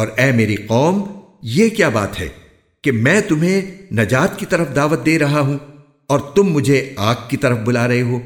और ए मेरी कौम, ये क्या बात है कि मैं तुम्हें नजात की तरफ़ दावत दे रहा हूँ और तुम मुझे आग की तरफ़ बुला रहे हो?